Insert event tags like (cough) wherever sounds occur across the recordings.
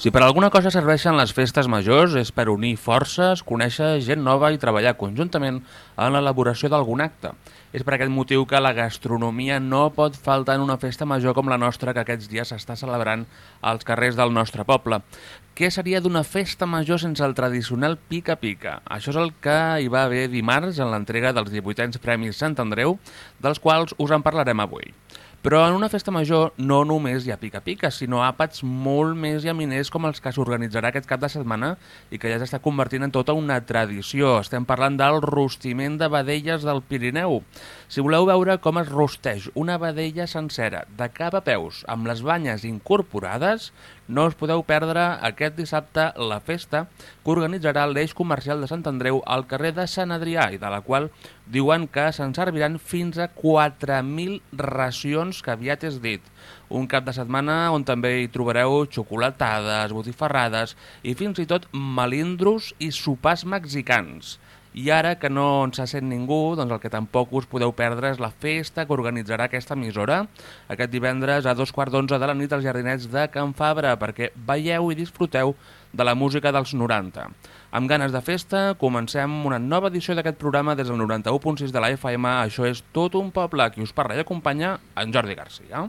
Si per alguna cosa serveixen les festes majors és per unir forces, conèixer gent nova i treballar conjuntament en l'elaboració d'algun acte. És per aquest motiu que la gastronomia no pot faltar en una festa major com la nostra que aquests dies s'està celebrant als carrers del nostre poble. Què seria d'una festa major sense el tradicional pica-pica? Això és el que hi va haver dimarts en l'entrega dels 18anys Premis Sant Andreu, dels quals us en parlarem avui. Però en una festa major no només hi ha pica-pica, sinó àpats molt més llaminers com els que s'organitzarà aquest cap de setmana i que ja s'està convertint en tota una tradició. Estem parlant del rostiment de vedelles del Pirineu. Si voleu veure com es rosteix una vedella sencera, de cap a peus, amb les banyes incorporades, no us podeu perdre aquest dissabte la festa que organitzarà l'eix comercial de Sant Andreu al carrer de Sant Adrià i de la qual diuen que se'n serviran fins a 4.000 racions que aviat és dit. Un cap de setmana on també hi trobareu xocolatades, botifarrades i fins i tot melindros i sopars mexicans. I ara que no en se sent ningú, doncs el que tampoc us podeu perdre és la festa que organitzarà aquesta emissora aquest divendres a dos quarts d'onze de la nit als Jardinets de Can Fabra perquè veieu i disfruteu de la música dels 90. Amb ganes de festa, comencem una nova edició d'aquest programa des del 91.6 de la FM. Això és Tot un poble. Qui us parla i acompanya en Jordi Garcia.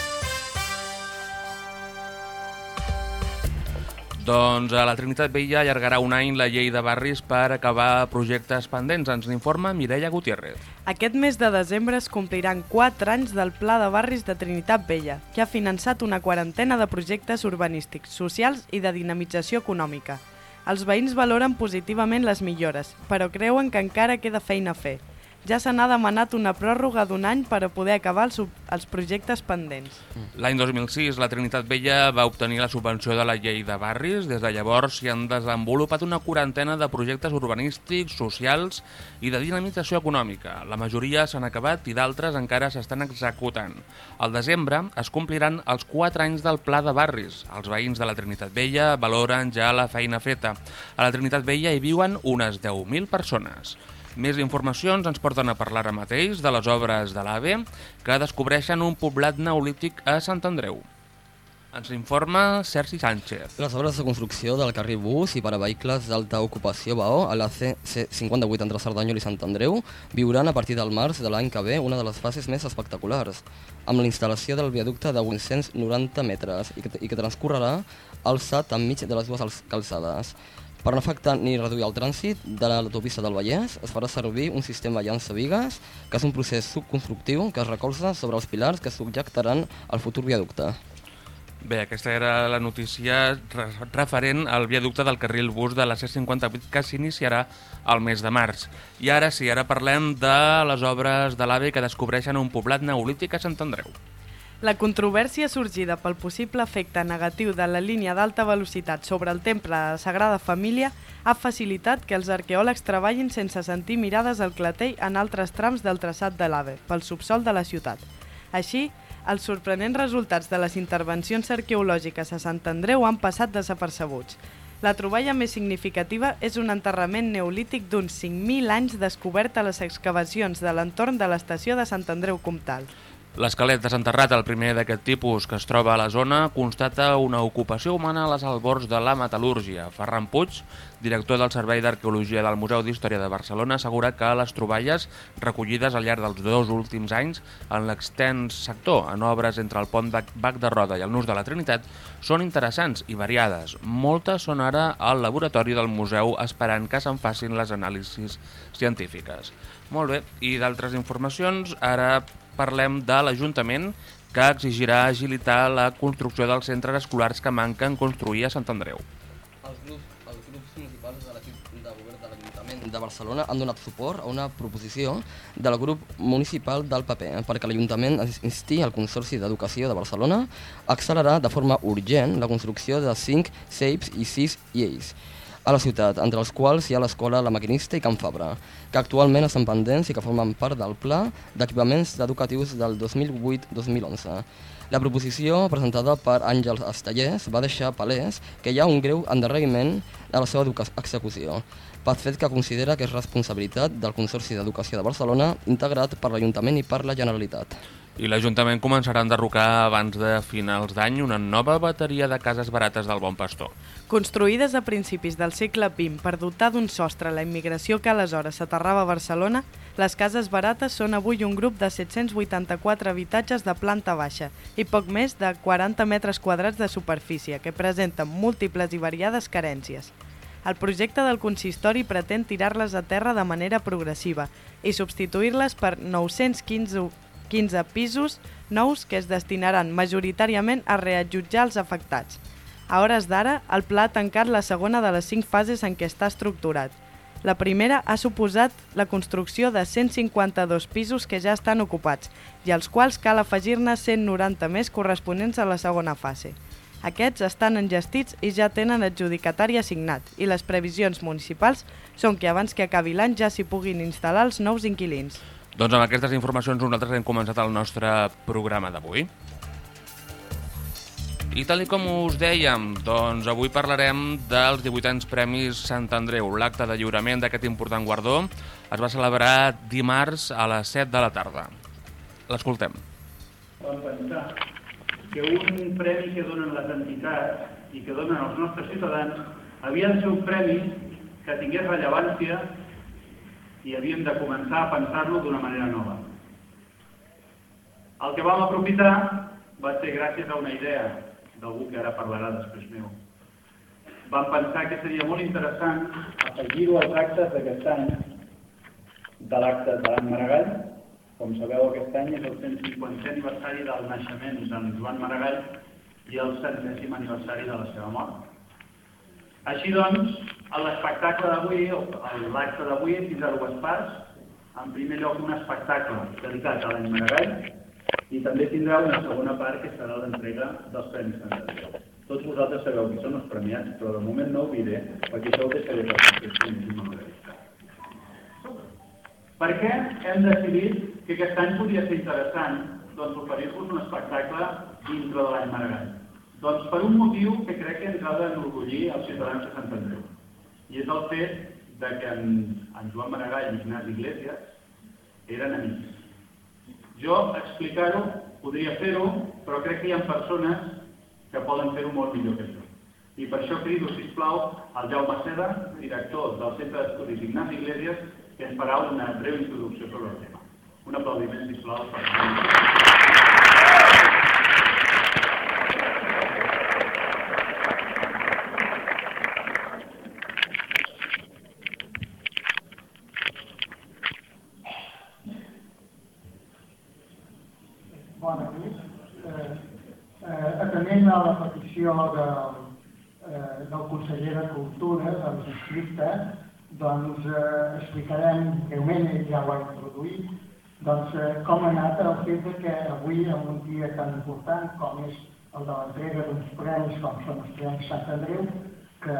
Doncs a la Trinitat Vella allargarà un any la llei de barris per acabar projectes pendents. Ens n'informa Mireia Gutiérrez. Aquest mes de desembre es compliran 4 anys del Pla de Barris de Trinitat Vella, que ha finançat una quarantena de projectes urbanístics, socials i de dinamització econòmica. Els veïns valoren positivament les millores, però creuen que encara queda feina a fer ja se n'ha demanat una pròrroga d'un any per a poder acabar els, els projectes pendents. L'any 2006 la Trinitat Vella va obtenir la subvenció de la llei de barris. Des de llavors s'hi han desenvolupat una quarantena de projectes urbanístics, socials i de dinamització econòmica. La majoria s'han acabat i d'altres encara s'estan executant. Al desembre es compliran els 4 anys del Pla de Barris. Els veïns de la Trinitat Vella valoren ja la feina feta. A la Trinitat Vella hi viuen unes 10.000 persones. Més informacions ens porten a parlar ara mateix de les obres de l'AVE que descobreixen un poblat neolític a Sant Andreu. Ens informa Sergi Sánchez. Les obres de construcció del carril bus i per a vehicles d'alta ocupació BAO a la C58 entre Cerdanyol i Sant Andreu viuran a partir del març de l'any que ve una de les fases més espectaculars, amb la instal·lació del viaducte de 890 metres i que, i que transcorrerà alçat enmig de les dues calçades. Per no afectar ni reduir el trànsit de l'autopista del Vallès, es farà servir un sistema llança-vigues, que és un procés subconstructiu que es recolza sobre els pilars que subjectaran el futur viaducte. Bé, aquesta era la notícia referent al viaducte del carril bus de la C58 que s'iniciarà al mes de març. I ara sí, ara parlem de les obres de l'AVE que descobreixen un poblat neolític a Sant Andreu. La controvèrsia sorgida pel possible efecte negatiu de la línia d'alta velocitat sobre el temple de la Sagrada Família ha facilitat que els arqueòlegs treballin sense sentir mirades al clatell en altres trams del traçat de l'AVE, pel subsol de la ciutat. Així, els sorprenents resultats de les intervencions arqueològiques a Sant Andreu han passat desapercebuts. La troballa més significativa és un enterrament neolític d'uns 5.000 anys descobert a les excavacions de l'entorn de l'estació de Sant Andreu Comtal. L'esquelet desenterrat, el primer d'aquest tipus que es troba a la zona, constata una ocupació humana a les albords de la metal·lúrgia. Ferran Puig, director del Servei d'Arqueologia del Museu d'Història de Barcelona, assegura que les troballes recollides al llarg dels dos últims anys en l'extens sector, en obres entre el pont de Bac de Roda i el Nus de la Trinitat, són interessants i variades. Moltes són ara al laboratori del museu esperant que se'n facin les anàlisis científiques. Molt bé, i d'altres informacions, ara parlem de l'Ajuntament que exigirà agilitar la construcció dels centres escolars que manquen construir a Sant Andreu. Els grups, els grups municipals de l'equip de govern de l'Ajuntament de Barcelona han donat suport a una proposició del grup municipal del PP perquè l'Ajuntament insti al Consorci d'Educació de Barcelona a accelerar de forma urgent la construcció de 5 CEIPs i 6 IEIs a la ciutat, entre els quals hi ha l'Escola La Maquinista i Can Fabra, que actualment estan pendents i que formen part del Pla d'Equipaments Educatius del 2008-2011. La proposició presentada per Àngels Estellers va deixar palès que hi ha un greu endarreriment a la seva execució, pel fet que considera que és responsabilitat del Consorci d'Educació de Barcelona integrat per l'Ajuntament i per la Generalitat. I l'Ajuntament començarà a enderrocar abans de finals d'any una nova bateria de cases barates del Bon Pastor. Construïdes a principis del segle XX per dotar d'un sostre la immigració que aleshores s'aterrava a Barcelona, les cases barates són avui un grup de 784 habitatges de planta baixa i poc més de 40 metres quadrats de superfície, que presenten múltiples i variades carències. El projecte del consistori pretén tirar-les a terra de manera progressiva i substituir-les per 915 15 pisos nous que es destinaran majoritàriament a reallotjar els afectats. A hores d'ara, el pla ha tancat la segona de les cinc fases en què està estructurat – la primera ha suposat la construcció de 152 pisos que ja estan ocupats i als quals cal afegir-ne 190 més corresponents a la segona fase. Aquests estan engestits i ja tenen adjudicatari assignat i les previsions municipals són que abans que acabi l'any ja s'hi puguin instal·lar els nous inquilins. Doncs amb aquestes informacions nosaltres hem començat el nostre programa d'avui. I tal com us dèiem, doncs avui parlarem dels 18 anys Premis Sant Andreu. L'acte de lliurament d'aquest important guardó es va celebrar dimarts a les 7 de la tarda. L'escoltem. Pensar que un premi que donen les entitats i que donen els nostres ciutadans havia de ser un premi que tingués rellevància i havíem de començar a pensar-lo d'una manera nova. El que vam aprofitar va ser gràcies a una idea d'algú que ara parlarà després meu. Vam pensar que seria molt interessant afegir-ho als actes d'aquest any de l'acte de l'any Maragall. Com sabeu, aquest any és el 150è aniversari del naixement de Joan Maragall i el 100è aniversari de la seva mort. Així doncs, l'espectacle d'avui, l'acte d'avui, tindrà dues parts. En primer lloc, un espectacle dedicat a l'any Maragall, i també tindrà una segona part que serà l'entrega dels Premis Sant. Tots vosaltres sabeu qui són els premiats, però de moment no ho diré, perquè això ho deixaré per la Per què hem decidit que aquest any podia ser interessant doncs, oferir-vos un espectacle dintre de l'any Maragall? Doncs per un motiu que crec que ens ha d'enorgullir els ciutadans de Sant Andreu. I és el fet de que en, en Joan Maragall i Ignasi Iglesias eren amics jo explicar-ho, podria fer-ho, però crec que hi ha persones que poden fer-ho molt millor que jo. I per això crido, sisplau, al Jaume Seda, director del Centre d'Estudis Ignasi Iglesias, que ens farà una breu introducció sobre el tema. Un aplaudiment, sisplau, per... a la petició de, eh, del conseller de Cultura, del districte, doncs eh, explicarem ell ja ho ha introduït, doncs eh, com ha anat el fet que avui, en un dia tan important com és el de l'entrega d'uns premis com són els Premis Sant Andreu, que,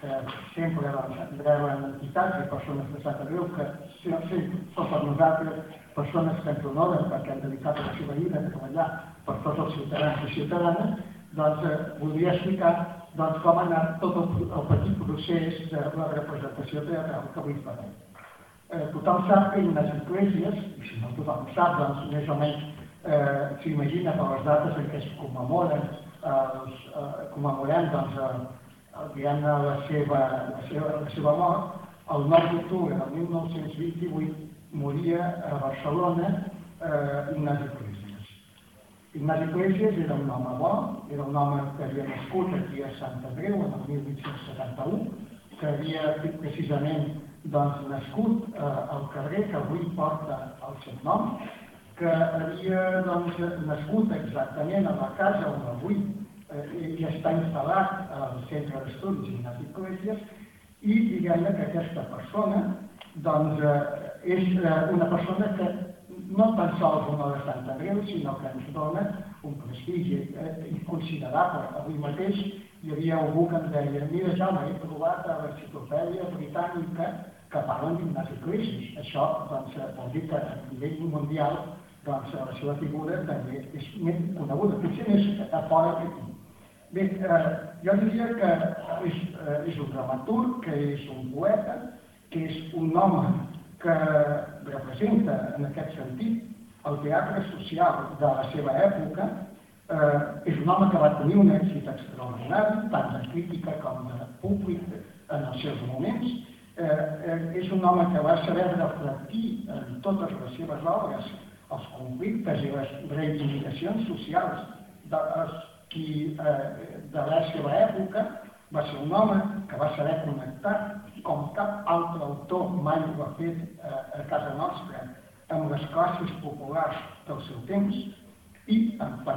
que sempre doncs, reben entitats i persones de Sant Andreu, que sí, són per nosaltres persones que ens honoren perquè han dedicat la seva vida a treballar per tots els ciutadans i ciutadanes, doncs eh, voldria explicar doncs, com ha anat tot el, el petit procés de la representació teatral que avui farem. Eh, tothom sap que unes esglésies, i si no tothom sap, doncs més o menys eh, s'imagina per les dates en què es commemoren, eh, eh, commemorem doncs, eh, diguem la seva, la, seva, la seva mort, el 9 d'octubre del 1928 moria a Barcelona eh, Ignasi Cruz. Ignasi Iglesias era un home bo, era un home que havia nascut aquí a Sant Andreu en el 1871, que havia precisament doncs, nascut eh, al carrer que avui porta el seu nom, que havia doncs, nascut exactament a la casa on avui eh, ja està instal·lat al centre d'estudis Ignasi Iglesias i diguem que aquesta persona doncs, eh, és eh, una persona que no tan sols una de Sant Andreu, sinó que ens dona un prestigi eh, inconsiderable. Avui mateix hi havia algú que em deia mira Jaume, he trobat a l'enciclopèdia britànica que parlen d'Ignasi Crisis. Això doncs, eh, vol dir que a nivell mundial doncs, la seva figura també és més coneguda, potser més a fora que aquí. Bé, eh, jo diria que és, eh, és un dramaturg, que és un poeta, que és un home que representa en aquest sentit el teatre social de la seva època, eh, és un home que va tenir un èxit extraordinari, tant de crítica com de públic en els seus moments, eh, eh, és un home que va saber reflectir en totes les seves obres els conflictes i les reivindicacions socials de, qui, eh, de la seva època, va ser un home que va saber connectar com cap altre autor mai ho ha fet eh, a casa nostra amb les classes populars del seu temps i per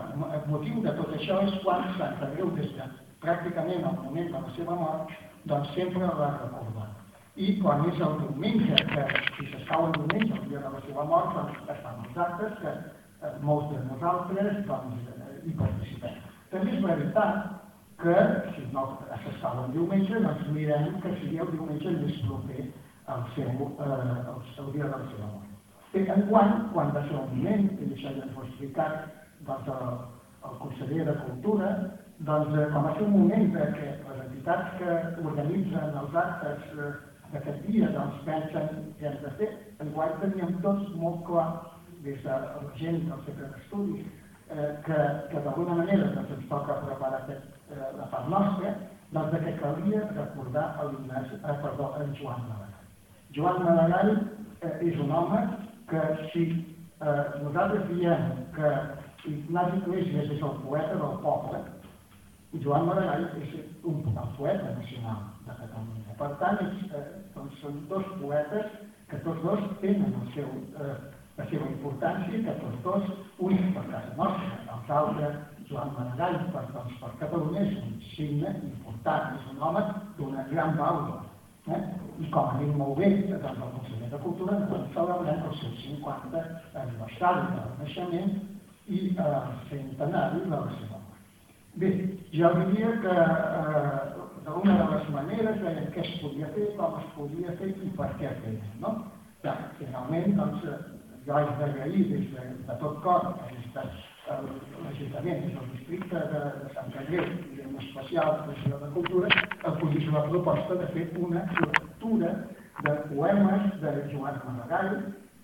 motiu de tot això és quan Sant Andreu des de pràcticament al moment de la seva mort doncs sempre l'ha recordat. I quan és el diumenge, que si s'escau el diumenge, el dia de la seva mort, doncs es fan els actes que eh, molts de nosaltres doncs, eh, hi participem. També és veritat que si no s'escau el diumenge, doncs mirem que sigui el diumenge més proper al seu, eh, al dia de la seva mort. Bé, en quant, quan va ser el moment, i això ja ens ho explicat doncs, el, el conseller de Cultura, doncs, eh, com va ser un moment que les entitats que organitzen els actes eh, d'aquest dia doncs, pensen què hem de fer, en quant teníem tots molt clar, des de la gent del Centre d'Estudis, eh, que, que d'alguna manera doncs, ens toca preparar aquest, eh, la part nostra, doncs de que calia recordar el, eh, perdó, en Joan Maragall. Joan Maragall eh, és un home que si eh, nosaltres diem que Ignasi Iglesias és el poeta del poble, Joan Maragall és un, el poeta nacional de Catalunya. Per tant, és, eh, doncs són dos poetes que tots dos tenen el seu, eh, la seva importància, que tots dos, un per casa nostra, els altres, Joan Maragall, per, doncs, per Catalunya és un signe important, és un home d'una gran vàlua Eh? I com a dit molt bé, doncs el conseller de Cultura doncs, celebrem el seu 50 aniversari del naixement i el centenari de la seva mort. Bé, jo diria que eh, d'una de les maneres de què es podia fer, com es podia fer i per què fer, no? Ja, finalment, doncs, jo haig d'agrair des de, de tot cor aquestes l'Ajuntament, del districte de, de Sant Andreu i en especial la Ciutat de Cultura, acollís la proposta de fer una lectura de poemes de Joan Maragall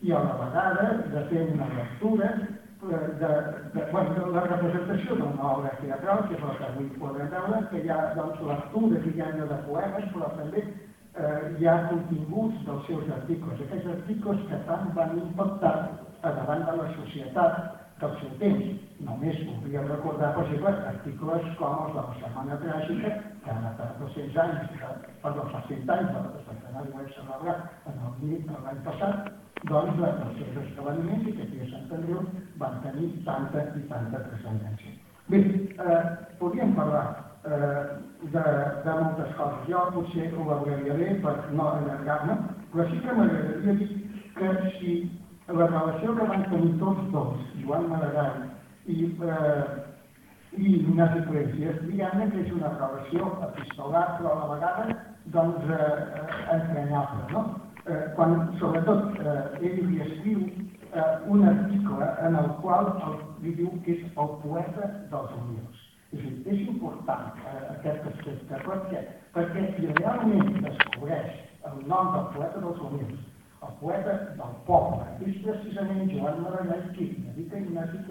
i a la vegada de fer una lectura de, de, de, bueno, de la representació d'una obra teatral, que és la que avui podrem veure, que hi ha doncs, lectures i de poemes, però també eh, hi ha continguts dels seus articles, aquells articles que tant van impactar a davant de la societat del seu temps. Només voldria recordar, exemple, articles com els de la Setmana Tràgica, que han estat 200 anys, perdó, fa 100 anys de la centenari ho hem celebrat en l'any passat, doncs dels seus esdeveniments i que aquí a Sant Andreu van tenir tanta i tanta transcendència. Bé, eh, podríem parlar eh, de, de moltes coses. Jo potser ho abreviaré per no allargar-me, però sí que m'agradaria dir que si la relació que van tenir tots dos, Joan Maragall i, eh, i Ignasi Iglesias, diguem que és una relació epistolar, però a la vegada doncs, eh, entranyable. No? Eh, quan, sobretot, eh, ell li escriu eh, un article en el qual el, li diu que és el poeta dels humils. És dir, és important eh, aquest aspecte, perquè, perquè si realment descobreix el nom del poeta dels humils el poeta del poble. És precisament Joan Maragall qui dedica Ignasi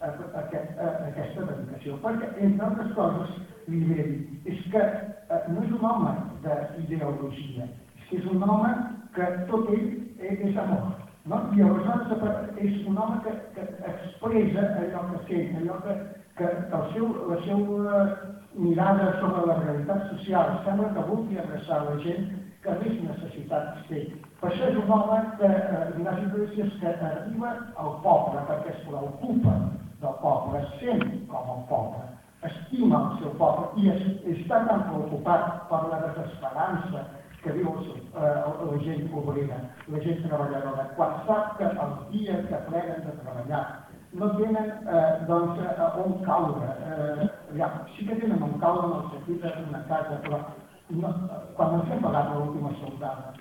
a, a, a, a aquesta dedicació, perquè, entre altres coses, li diré, és que eh, no és un home d'ideologia, és que és un home que tot ell és amor. No? I aleshores és un home que, que expressa allò que sent, allò que, que el seu, la seva mirada sobre la realitat social sembla que vulgui abraçar la gent que més necessitats té. Per això és un home que, eh, Ignasi Iglesias, que arriba al poble, perquè es preocupa del poble, sent com el poble, estima el seu poble i es, està tan preocupat per la desesperança que viu el eh, la gent obrera, la gent treballadora, quan sap que els dies que pleguen de treballar no tenen eh, doncs, eh, on caure. Eh, ja, sí que tenen on caure en el sentit d'una casa, però no, quan ens hem pagat l'última soldada,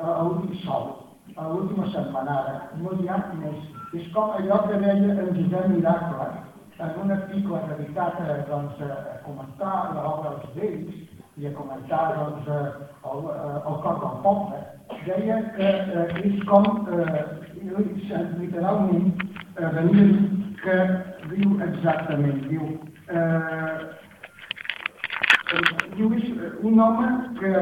eh, l'últim sol, a l'última setmanada, no hi ha més. És com allò que deia en Josep Miracle, en un article dedicat a, doncs, a comentar l'obra dels vells i a comentar doncs, el, el cor del poble, deia que eh, és com, eh, literalment, eh, venia que diu exactament, diu, eh, diu és un home que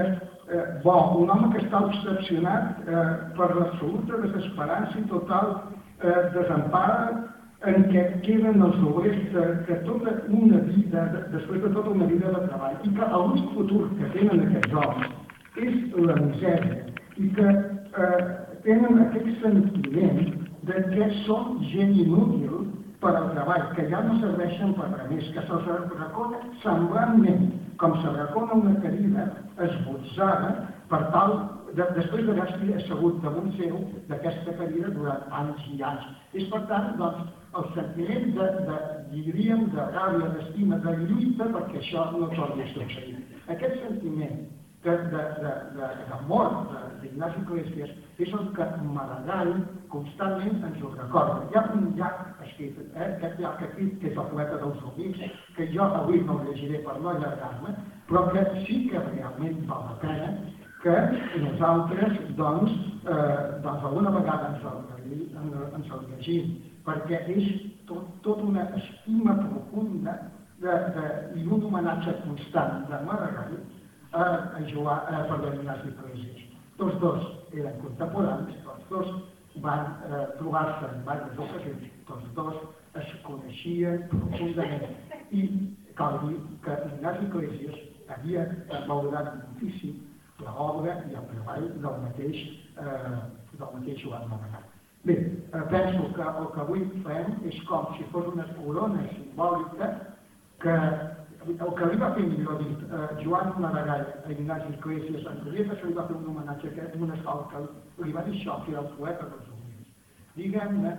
eh, bo, un home que està obsessionat eh, per l'absoluta desesperança i total eh, desempara en què queden els obrers de, de tota una vida, de, després de tota una vida de treball, i que l'únic futur que tenen aquests homes és la misèria, i que eh, tenen aquest sentiment de que són gent inútil per al treball, que ja no serveixen per res més, que se'ls recona semblantment com se recona una querida esbotzada per tal de, després d'haver-s'hi assegut damunt seu d'aquesta querida durant anys i anys. És per tant, doncs, el sentiment de, de diríem, de ràbia, d'estima, de lluita perquè això no torni a succeir. Aquest sentiment de, de, de, de, de mort d'Ignasi Iglesias és el que Maragall constantment ens ho recorda. Hi ha un llac escrit, eh, aquest llac aquí, que és el poeta dels amics, que jo avui no el llegiré per no allargar-me, però que sí que realment val la pena que nosaltres, doncs, eh, doncs alguna vegada ens el, ens el llegim, perquè és tot, tot una estima profunda de, de, i un homenatge constant de Maragall a, a, Joan, a perdó, Ignasi Iglesias. Tots dos eren contemporanis, tots dos van eh, trobar-se en diverses ocasions, tots dos es coneixien profundament. I cal dir que Ignasi Iglesias havia valorat moltíssim l'obra i el treball del mateix, eh, del mateix Joan Maragall. Bé, eh, penso que el que avui fem és com si fos una corona simbòlica que el que li va fer, millor dit, eh, Joan Maragall a Ignasi Iglesias, en Rivera se li va fer un homenatge que un escalt que li va dir això, que era el poeta dels humils. Diguem-ne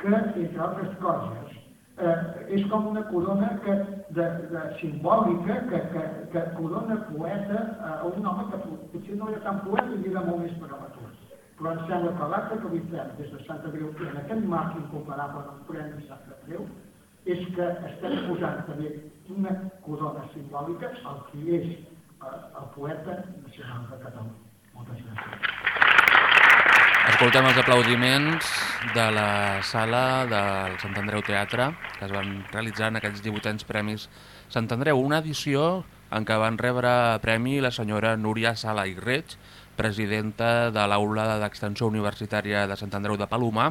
que, entre altres coses, eh, és com una corona que, de, de simbòlica que, que, que corona poeta a un home que potser no era tan poeta i era molt més dramaturg. Però em sembla que l'acte que li fem des de Santa Greu, en aquest marc incomparable del Premi Santa Greu, és que estem posant també una corona simbòlica al que és eh, el poeta nacional de Catalunya. Moltes gràcies. Escoltem els aplaudiments de la sala del Sant Andreu Teatre que es van realitzar en aquests 18 Premis Sant Andreu, una edició en què van rebre premi la senyora Núria Sala i Reig, presidenta de l'Aula d'Extensió Universitària de Sant Andreu de Palomar,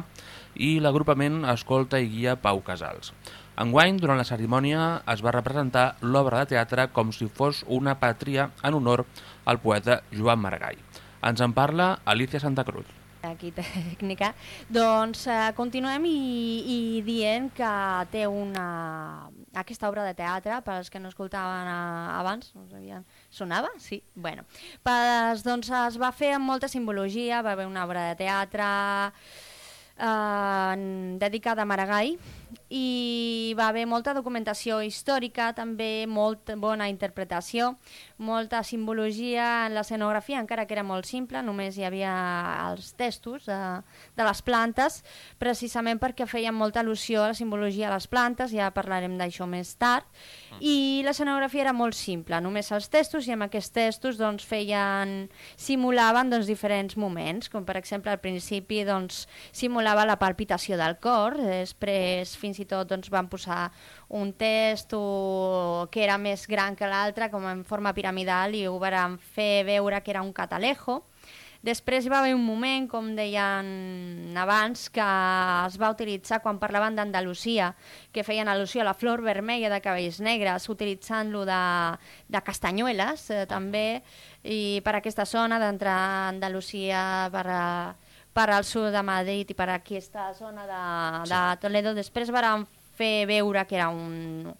i l'agrupament Escolta i Guia Pau Casals. Enguany, durant la cerimònia, es va representar l'obra de teatre com si fos una pàtria en honor al poeta Joan Maragall. Ens en parla Alicia Santa Cruz aquí (laughs) tècnica, doncs eh, continuem i, i dient que té una... aquesta obra de teatre, per als que no escoltaven a, eh, abans, no sabien, sonava? Sí? Bueno, pues, doncs es va fer amb molta simbologia, va haver una obra de teatre eh, dedicada a Maragall i va haver molta documentació històrica, també molt bona interpretació, molta simbologia en l'escenografia, encara que era molt simple, només hi havia els textos de, de les plantes, precisament perquè feien molta al·lusió a la simbologia de les plantes, ja parlarem d'això més tard, i l'escenografia era molt simple, només els textos, i amb aquests textos doncs, feien, simulaven doncs, diferents moments, com per exemple al principi doncs, simulava la palpitació del cor, després fins i tot doncs, van posar un test o que era més gran que l'altre, com en forma piramidal, i ho van fer veure que era un catalejo. Després hi va haver un moment, com deien abans, que es va utilitzar quan parlaven d'Andalusia, que feien al·lusió a la flor vermella de cabells negres, utilitzant-lo de, de castanyueles eh, també, i per aquesta zona d'entrar a Andalusia per a, per al sud de Madrid i per aquesta zona de, de Toledo. Després van fer veure que era un,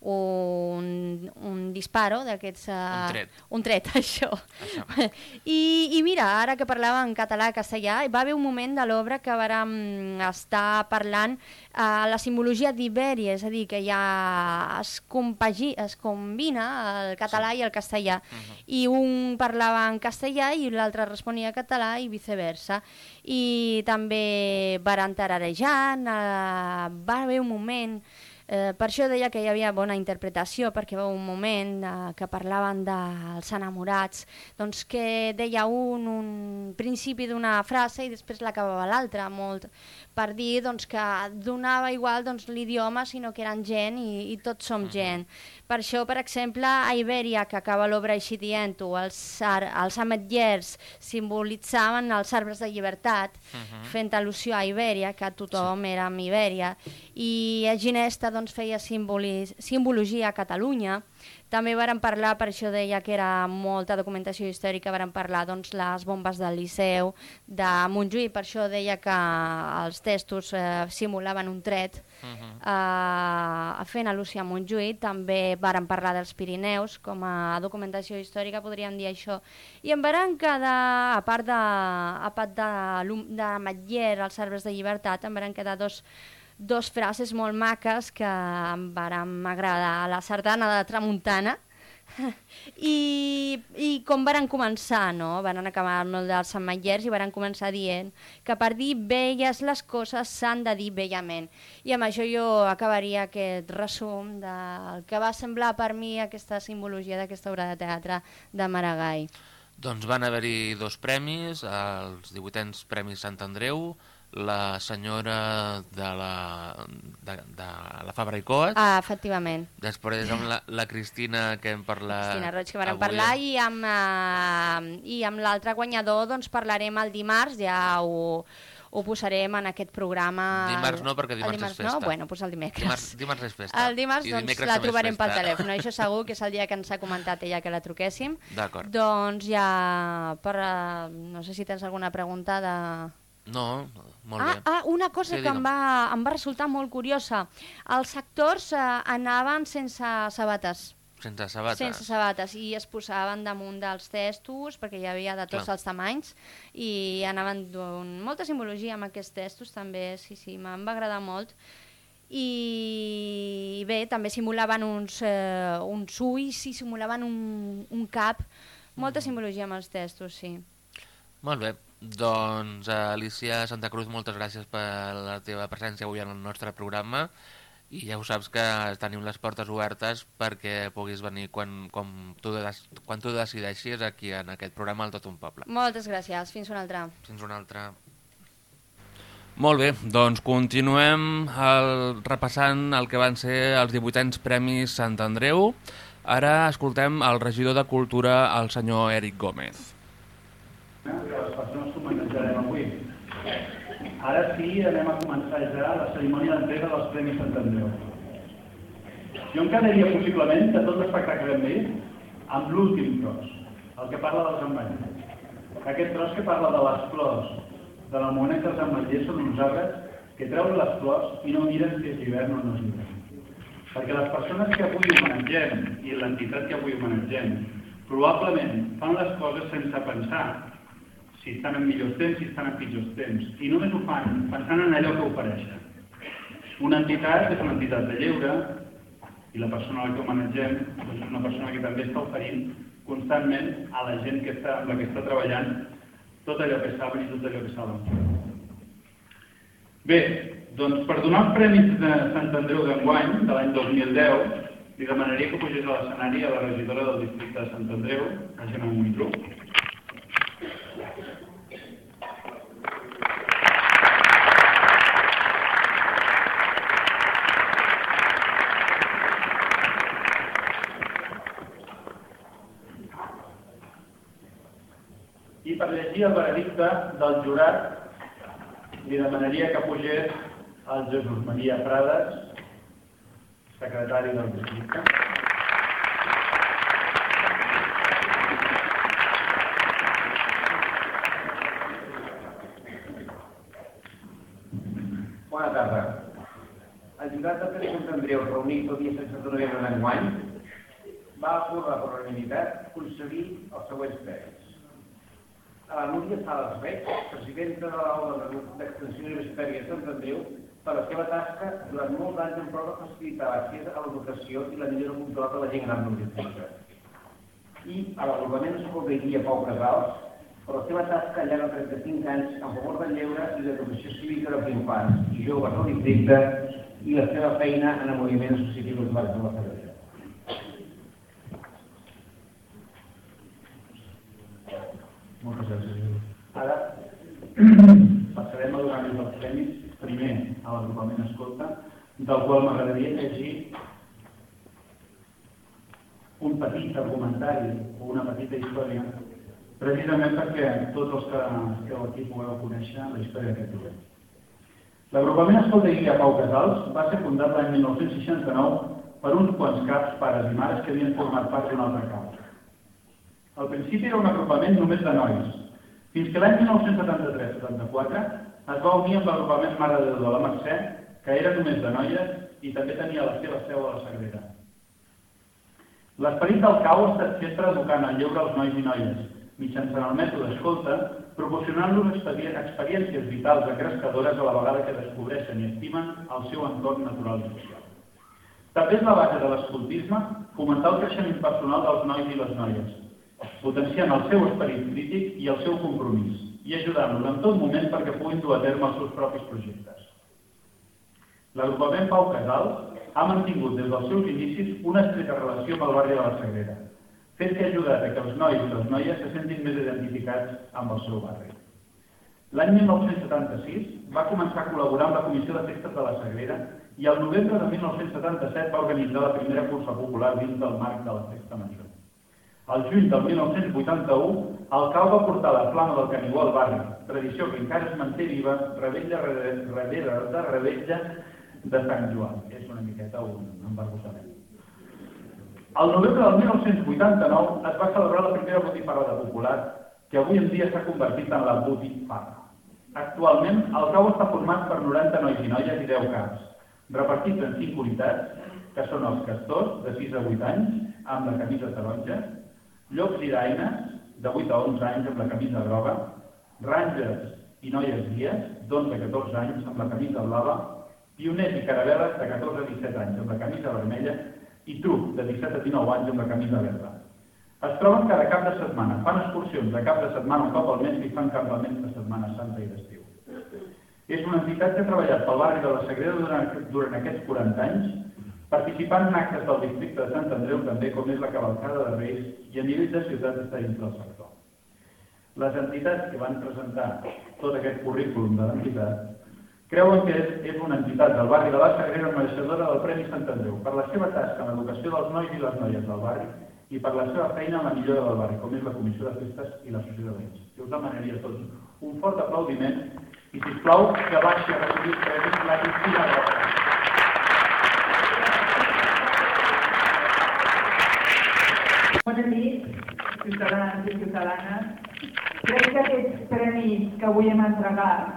un, un disparo d'aquests... Uh, Un tret. Un tret, (laughs) això. Això. I, I mira, ara que parlava en català i castellà, va haver un moment de l'obra que vàrem estar parlant uh, la simbologia d'Ibèria, és a dir, que ja es, compagi, es combina el català sí. i el castellà. Uh -huh. I un parlava en castellà i l'altre responia català i viceversa. I també varen tararejant, uh, va haver un moment Eh, per això deia que hi havia bona interpretació, perquè va un moment eh, que parlaven dels enamorats, doncs que deia un un principi d'una frase i després l'acabava l'altra, molt per dir doncs, que donava igual doncs, l'idioma, sinó que eren gent i, i tots som gent. Per això, per exemple, a Ibèria, que acaba l'obra així dient-ho, els, ar- els ametllers simbolitzaven els arbres de llibertat, fent al·lusió a Ibèria, que tothom sí. era amb Ibèria, i a Ginesta doncs, feia simboli, simbologia a Catalunya. També varen parlar, per això deia que era molta documentació històrica, varen parlar doncs, les bombes del Liceu, de Montjuïc, per això deia que els textos eh, simulaven un tret, Uh -huh. eh, fent al·lusió a Montjuïc, també varen parlar dels Pirineus, com a documentació històrica podríem dir això. I en varen quedar, a part de, a part de, de Matller, els arbres de llibertat, en varen quedar dos, dos frases molt maques que em varen agradar. La sardana de Tramuntana, (laughs) i, i com varen començar, no? Varen acabar el dels ametllers i varen començar dient que per dir belles les coses s'han de dir bellament. I amb això jo acabaria aquest resum del que va semblar per mi aquesta simbologia d'aquesta obra de teatre de Maragall. Doncs van haver-hi dos premis, els 18anys Premis Sant Andreu, la senyora de la, de, de la Fabra i Coat, Ah, efectivament. després amb la, la Cristina que hem parlat Cristina Roig, que avui. parlar, i amb, eh, i amb l'altre guanyador doncs parlarem el dimarts, ja ho, ho posarem en aquest programa. Dimarts no, perquè El dimarts és festa. No? Bueno, doncs el dimecres. Dimarts, dimarts és festa. El dimarts I doncs, dimecres la trobarem pel telèfon, això (laughs) segur que és el dia que ens ha comentat ella que la truquéssim. D'acord. Doncs ja, per, eh, no sé si tens alguna pregunta de... No, molt ah, bé. ah, una cosa Sí, que em va, em va resultar molt curiosa. Els actors eh, anaven sense sabates. Sense sabates. Sense sabates i es posaven damunt dels testos perquè hi havia de tots Clar. els tamanys i anaven amb molta simbologia amb aquests testos també, sí, sí, em va agradar molt i bé, també simulaven uns, eh, uns ulls i simulaven un, un cap molta simbologia amb els testos, sí. Molt bé. Doncs, Alicia Santa Cruz, moltes gràcies per la teva presència avui en el nostre programa i ja ho saps que tenim les portes obertes perquè puguis venir quan, quan, tu, des, quan tu decideixis aquí en aquest programa al Tot un Poble. Moltes gràcies, fins una altra. Fins una altra. Molt bé, doncs continuem el, repassant el que van ser els 18anys Premis Sant Andreu. Ara escoltem el regidor de Cultura, el senyor Eric Gómez. Avui. Ara sí, anem a començar ja la cerimònia d'entrega dels Premis Sant Andreu. Jo em quedaria possiblement de tot l'espectacle que hem vist amb l'últim tros, el que parla dels ametllers. Aquest tros que parla de les flors, de la moment que els ametllers són uns arbres que treuen les flors i no miren si és hivern o no és hivern. Perquè les persones que avui homenatgem i l'entitat que avui homenatgem probablement fan les coses sense pensar si estan en millors temps, si estan en pitjors temps. I només ho fan pensant en allò que ofereixen. Una entitat és una entitat de lleure i la persona a la que homenatgem doncs és una persona que també està oferint constantment a la gent que està, amb la que està treballant tot allò que saben i tot allò que saben. Bé, doncs per donar els premis de Sant Andreu d'enguany, de l'any 2010, li demanaria que pugés a l'escenari a la regidora del districte de Sant Andreu, la Gemma Montru. I per llegir el veredicte del jurat, li demanaria que pugés el Jesús Maria Prades, secretari del districte. Bona tarda. El ciutat de Sant Andreu, reunit el dia 16 de novembre d'enguany, va acordar per unanimitat concedir els següents premis. A la Núria Sales Beig, presidenta de l'aula d'extensió universitària de Sant Andreu, per la seva tasca durant molts anys en prova de facilitar l'accés a l'educació i la millora cultural de la gent gran notícia. I a l'agrupament Escolta i Guia Pau Casals, per la seva tasca al llarg de 35 anys en favor del lleure i l'educació cívica dels infants i joves del districte i la seva feina en el moviment associatiu de la. Moltes gràcies. Ara passarem a donar-los els premis primer l'agrupament Escolta, del qual m'agradaria llegir un petit argumentari o una petita història precisament perquè tots els que esteu aquí pugueu conèixer la història d'aquest projecte. L'agrupament Escolta i Pau Casals va ser fundat l'any 1969 per uns quants caps, pares i mares que havien format part d'una altra causa. Al principi era un agrupament només de nois, fins que l'any 1973-74 es va unir amb l'agrupament Mare de Déu de la Mercè, que era només de noies i també tenia la seva seu a la Sagrera. L'esperit del estat sempre educant el lleure als nois i noies, mitjançant el mètode escolta, proporcionant-los experiències vitals acrescadores a la vegada que descobreixen i estimen el seu entorn natural i social. També és la base de l'escoltisme fomentar el creixement personal dels nois i les noies, potenciant el seu esperit crític i el seu compromís, i ajudant-los en tot moment perquè puguin dur a terme els seus propis projectes. L'agrupament Pau Casals ha mantingut des dels seus inicis una estreta relació amb el barri de la Sagrera, fet que ha ajudat a que els nois i les noies se sentin més identificats amb el seu barri. L'any 1976 va començar a col·laborar amb la Comissió de Festes de la Sagrera i al novembre de 1977 va organitzar la primera cursa popular dins del marc de la Festa Major. Al juny del 1981, el cau va portar la flama del Canigó al barri, tradició que encara es manté viva rebella darrere de rebella de Sant Joan. És una miqueta un embarbussament. Al novembre del 1989 es va celebrar la primera botifarrada popular, que avui en dia s'ha convertit en la botifarra. Actualment, el cau està format per 90 nois i noies i 10 caps, repartits en 5 unitats, que són els castors, de 6 a 8 anys, amb la camisa taronja, llocs i daines, de 8 a 11 anys, amb la camisa groga, rangers i noies guies, d'11 a 14 anys, amb la camisa blava, pioners i caraveles de 14 a 17 anys, amb la camisa vermella, i truc, de 17 a 19 anys amb la camisa verda. Es troben cada cap de setmana, fan excursions de cap de setmana un cop al mes i fan campaments de Setmana Santa i d'estiu. És una entitat que ha treballat pel barri de la Sagrera durant, durant aquests 40 anys, participant en actes del districte de Sant Andreu també, com és la cavalcada de Reis, i a nivell de ciutats està dins del sector. Les entitats que van presentar tot aquest currículum de l'entitat creuen que és, és una entitat del barri de la Sagrera mereixedora del Premi Sant Andreu per la seva tasca en l'educació dels nois i les noies del barri i per la seva feina en la millora del barri, com és la Comissió de Festes i l'Associació de Veïns. Jo us demanaria a tots un fort aplaudiment i, sisplau, que baixi a recollir els premis la Cristina Roca. Bona nit, ciutadans i ciutadanes. Crec que aquests premis que avui hem entregat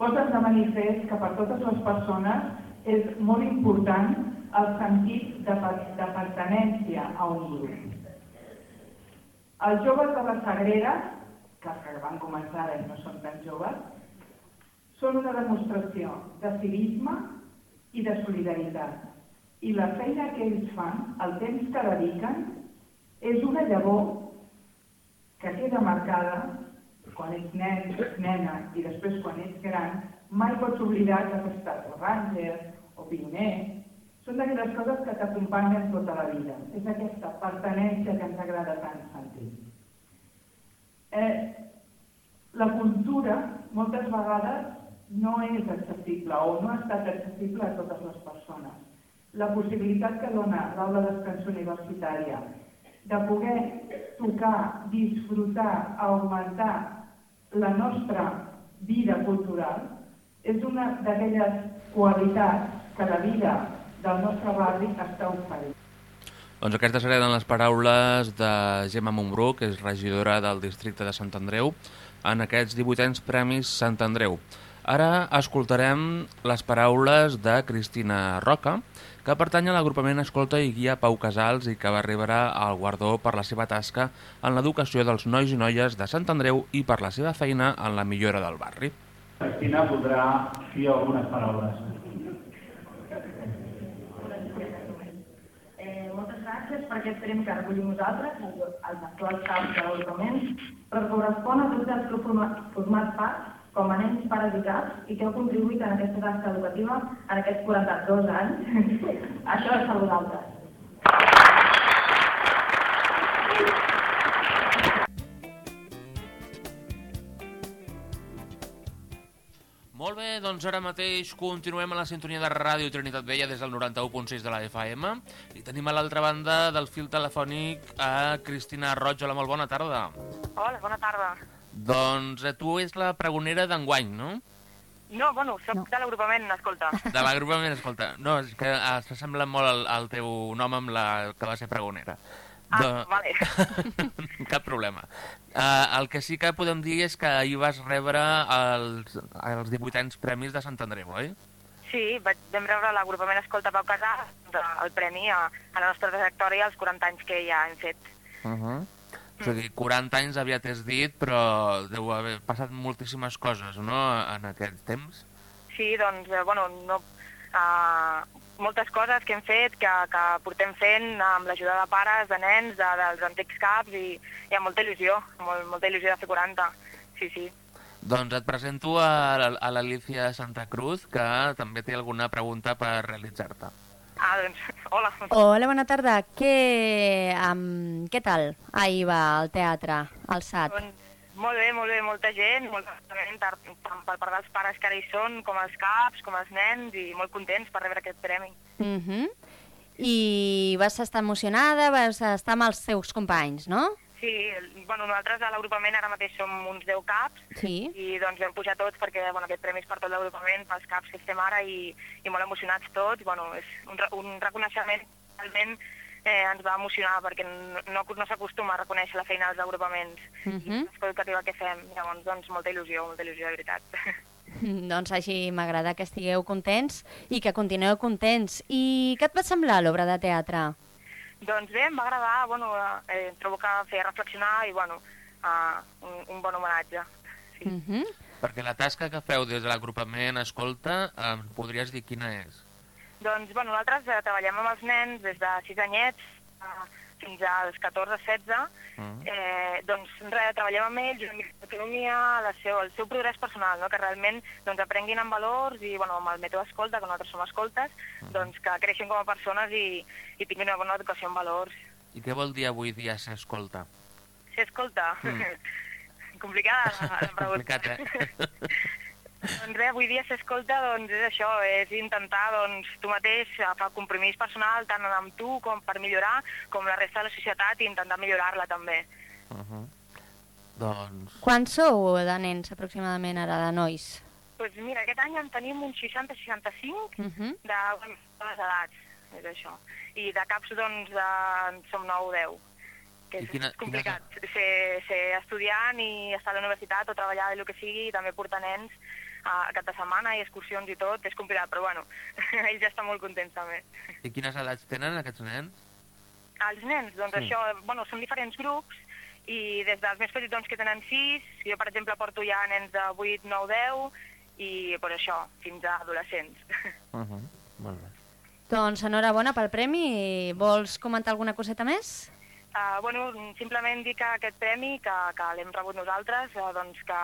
posen de manifest que per totes les persones és molt important el sentit de, de pertenència a un grup. Els joves de la Sagrera, que que van començar ara i no són tan joves, són una demostració de civisme i de solidaritat. I la feina que ells fan, el temps que dediquen, és una llavor que queda marcada quan ets nen, nena i després quan ets gran, mai pots oblidar que has estat o ranger o pioner. Són d'aquelles coses que t'acompanyen tota la vida. És aquesta pertenència que ens agrada tant sentir. Eh, la cultura moltes vegades no és accessible o no ha estat accessible a totes les persones. La possibilitat que dona l'aula d'extensió universitària de poder tocar, disfrutar, augmentar la nostra vida cultural és una d'aquelles qualitats que la vida del nostre barri està oferint. Doncs aquestes eren les paraules de Gemma Montbrú, que és regidora del districte de Sant Andreu, en aquests 18 anys Premis Sant Andreu. Ara escoltarem les paraules de Cristina Roca, que pertany a l'agrupament Escolta i Guia Pau Casals i que va rebre el guardó per la seva tasca en l'educació dels nois i noies de Sant Andreu i per la seva feina en la millora del barri. Cristina voldrà dir algunes paraules. Eh, moltes gràcies per aquest premi que recollim nosaltres, els, els actuals caps de l'agrupament, però correspon a tots els que heu format part com a nens, caps, i que heu contribuït en aquesta tasca educativa en aquests 42 anys. (laughs) Això és per vosaltres. Molt bé, doncs ara mateix continuem a la sintonia de Ràdio Trinitat Vella des del 91.6 de la FM i tenim a l'altra banda del fil telefònic a Cristina Roig. Hola, molt bona tarda. Hola, bona tarda. Doncs eh, tu és la pregonera d'enguany, no? No, bueno, soc no. de l'agrupament, escolta. De l'agrupament, escolta. No, és que eh, s'assembla molt el, el teu nom amb la que va ser pregonera. Ah, vale. (laughs) Cap problema. Uh, el que sí que podem dir és que ahir vas rebre els, els 18anys premis de Sant Andreu, oi? Sí, vaig, vam rebre l'agrupament Escolta Pau Casà el premi a, a la nostra trajectòria als 40 anys que ja hem fet. Uh -huh. És a dir, 40 anys aviat és dit, però deu haver passat moltíssimes coses, no?, en aquest temps. Sí, doncs, eh, bueno, no, uh, moltes coses que hem fet, que, que portem fent amb l'ajuda de pares, de nens, de, dels antics caps, i hi ha molta il·lusió, molt, molta il·lusió de fer 40, sí, sí. Doncs et presento a, a l'Alicia Santa Cruz, que també té alguna pregunta per realitzar-te. Ah, doncs, (laughs) hola. Hola, bona tarda. Què, um, què tal ahir va al teatre, al SAT? Doncs, molt bé, molt bé, molta gent, molt tant, tant per part dels pares que ara hi són, com els caps, com els nens, i molt contents per rebre aquest premi. Uh -huh. I vas estar emocionada, vas estar amb els teus companys, no? Sí, bueno, nosaltres a l'agrupament ara mateix som uns 10 caps Sí. i doncs vam pujar tots perquè bueno, aquest premi és per tot l'agrupament, pels caps que estem ara i, i molt emocionats tots. Bueno, és un, un reconeixement realment eh, ens va emocionar perquè no, no, no s'acostuma a reconèixer la feina dels agrupaments Uh -huh. l'escola educativa que fem. Llavors, doncs, molta il·lusió, molta il·lusió, de veritat. (laughs) Doncs així m'agrada que estigueu contents i que continueu contents. I què et va semblar l'obra de teatre? Doncs bé, em va agradar, bueno, eh, trobo que feia reflexionar i, bueno, uh, un, un bon homenatge. Sí. Uh -huh. Perquè la tasca que feu des de l'agrupament Escolta, em podries dir quina és? Doncs, bueno, nosaltres eh, treballem amb els nens des de 6 anyets eh, fins als 14-16. Mm. Eh, doncs, res, treballem amb ells una mica d'autonomia, la seu, el seu progrés personal, no? que realment doncs, aprenguin amb valors i bueno, amb el mètode escolta, que nosaltres som escoltes, doncs, que creixin com a persones i, i tinguin una bona educació en valors. I què vol dir avui dia ser escolta? Ser escolta? Mm. (laughs) Complicada la, la pregunta. Complicat, eh? (laughs) Doncs bé, avui dia s'escolta, doncs és això, és intentar, doncs, tu mateix agafar compromís personal, tant amb tu com per millorar, com la resta de la societat i intentar millorar-la també. Uh -huh. Doncs... Quants sou de nens aproximadament ara, de nois? Doncs pues mira, aquest any en tenim uns 60-65 Uh -huh. de de les edats, és això. I de caps, doncs, de, som 9-10 que I és quina- complicat ser, ser estudiant i estar a la universitat o treballar el que sigui i també portar nens a cap de setmana i excursions i tot, és complicat, però bueno, (laughs) ells ja estan molt contents també. I quines edats tenen aquests nens? Els nens, doncs Sí. sí. això, bueno, són diferents grups i des dels més petitons que tenen 6, jo per exemple porto ja nens de 8, 9, 10 i per això, fins a adolescents. (laughs) Uh -huh. Molt bé. Doncs enhorabona pel premi. Vols comentar alguna coseta més? Uh, bueno, simplement dir que aquest premi, que, que l'hem rebut nosaltres, uh, doncs que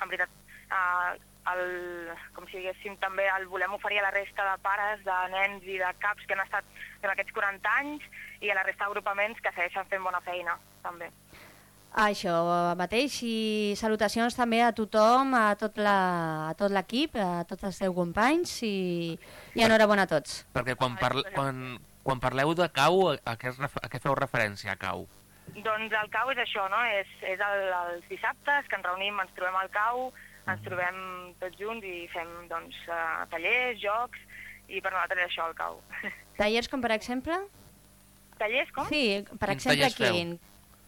en veritat uh, el, com si diguéssim també el volem oferir a la resta de pares, de nens i de caps que han estat en aquests 40 anys i a la resta d'agrupaments que segueixen fent bona feina també. Això mateix, i salutacions també a tothom, a tot la- a tot l'equip, a tots els teus companys, i, i enhorabona a tots. Perquè quan, parle, quan, quan parleu de cau, a què, a què feu referència a cau? Doncs el cau és això, no? És, és el, els dissabtes que ens reunim, ens trobem al cau, ens trobem tots junts i fem doncs, uh, tallers, jocs, i per nosaltres és això el cau. (laughs) Tallers com, per exemple? Tallers, com? Sí, per Quins exemple, quin?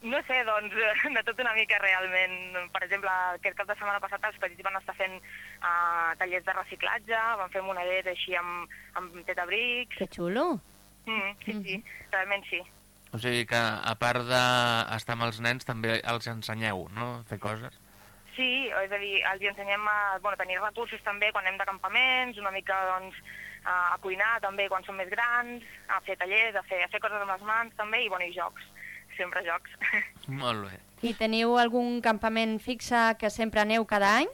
No sé, doncs, (laughs) de tot una mica realment. Per exemple, aquest cap de setmana passat els petits van estar fent uh, tallers de reciclatge, van fer moneders així amb, amb tetabrics. Que xulo. Mm, sí, sí, realment sí. O sigui que, a part d'estar amb els nens, també els ensenyeu, no?, a fer coses. Sí, és a dir, els ensenyem a bueno, tenir recursos també quan anem de campaments, una mica doncs, a, a cuinar també quan són més grans, a fer tallers, a fer, a fer coses amb les mans també i, bueno, i jocs, sempre jocs. (laughs) Molt bé. I teniu algun campament fixe que sempre aneu cada any?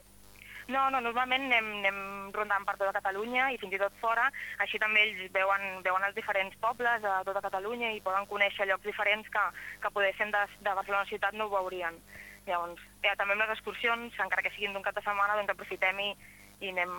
No, no, normalment anem, anem rondant per tota Catalunya i fins i tot fora, així també ells veuen, veuen els diferents pobles a tota Catalunya i poden conèixer llocs diferents que, que poder sent de, de Barcelona ciutat no ho veurien. Llavors, ja, també amb les excursions, encara que siguin d'un cap de setmana, doncs aprofitem i, i anem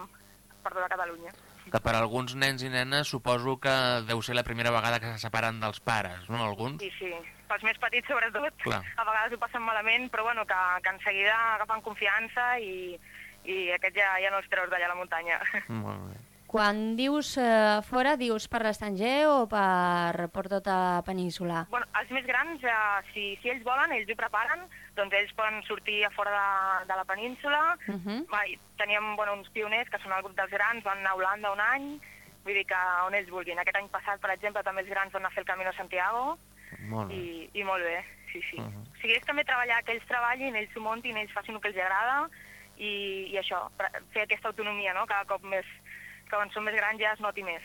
per tota Catalunya. Que per alguns nens i nenes suposo que deu ser la primera vegada que se separen dels pares, no, alguns? Sí, sí. Pels més petits, sobretot, Clar. a vegades ho passen malament, però bueno, que, que en seguida agafen confiança i, i aquest ja, ja no els treus d'allà a la muntanya. Molt bé. Quan dius eh, fora, dius per l'estranger o per, per tota la península? Bueno, els més grans, eh, si, si ells volen, ells ho preparen, doncs ells poden sortir a fora de, de la península. Uh -huh. Va, i teníem bueno, uns pioners que són el grup dels grans, van anar a Holanda un any, vull dir que on ells vulguin. Aquest any passat, per exemple, també els grans van anar a fer el Camino Santiago Molt bé. i, i molt bé, sí, sí. Uh Uh -huh. -huh. O sigui, és també treballar que ells treballin, ells s'ho muntin, ells facin el que els agrada i, i això, fer aquesta autonomia, no?, cada cop més, que quan són més grans ja es noti més.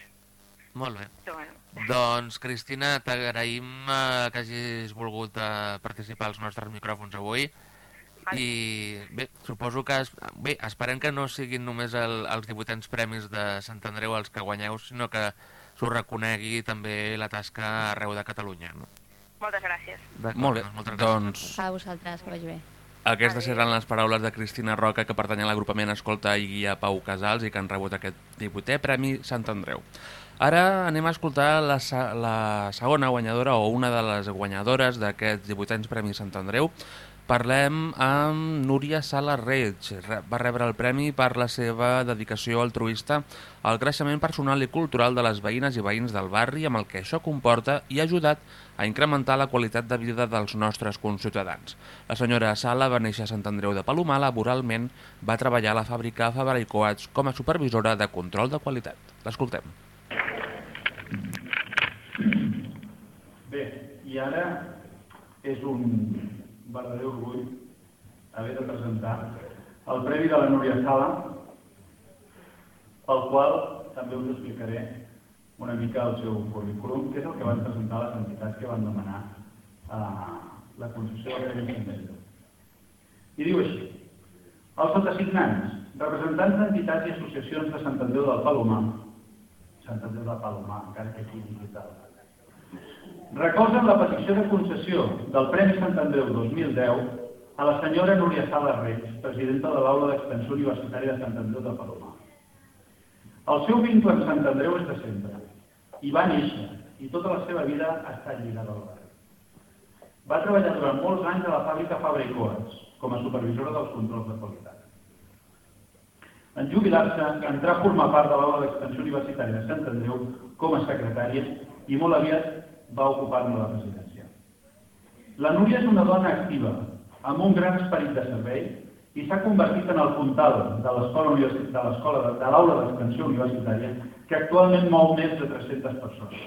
Molt bé. Però bueno. Doncs, Cristina, t'agraïm eh, que hagis volgut eh, participar als nostres micròfons avui. I bé, suposo que... Es, bé, esperem que no siguin només el, els 18 premis de Sant Andreu els que guanyeu, sinó que s'ho reconegui també la tasca arreu de Catalunya. No? Moltes gràcies. Molt bé, moltes doncs... A vosaltres, que vagi bé. Aquestes eren les paraules de Cristina Roca, que pertany a l'agrupament Escolta i Guia Pau Casals i que han rebut aquest 18è Premi Sant Andreu. Ara anem a escoltar la, la segona guanyadora o una de les guanyadores d'aquests 18anys Premis Sant Andreu. Parlem amb Núria Sala Reig. Re- Va rebre el premi per la seva dedicació altruista al creixement personal i cultural de les veïnes i veïns del barri, amb el que això comporta i ha ajudat a incrementar la qualitat de vida dels nostres conciutadans. La senyora Sala va néixer a Sant Andreu de Palomar, laboralment va treballar a la fàbrica Fabra i Coats com a supervisora de control de qualitat. L'escoltem. Bé, i ara és un verdader orgull haver de presentar el Premi de la Núria Sala, pel qual també us explicaré una mica el seu currículum, que és el que van presentar les entitats que van demanar eh, la concessió del Premi Andreu. I diu així, els sotasignants, representants d'entitats i associacions de Sant Andreu del Palomar, Sant Andreu del Palomar, encara que aquí digital, recolzen la petició de concessió del Premi Sant Andreu 2010 a la senyora Núria Sala Reig, presidenta de l'Aula d'Extensió Universitària de Sant Andreu de Palomar. El seu vincle amb Sant Andreu és de sempre. Hi va néixer i tota la seva vida ha estat lligada al barri. Va treballar durant molts anys a la fàbrica Fabra i Coats, com a supervisora dels controls de qualitat. En jubilar-se, entrà a formar part de l'Aula d'Extensió Universitària de Sant Andreu com a secretària i molt aviat va ocupar-ne la presidència. La Núria és una dona activa, amb un gran esperit de servei i s'ha convertit en el puntal de l'escola de l'escola de, l'aula d'extensió universitària que actualment mou més de 300 persones.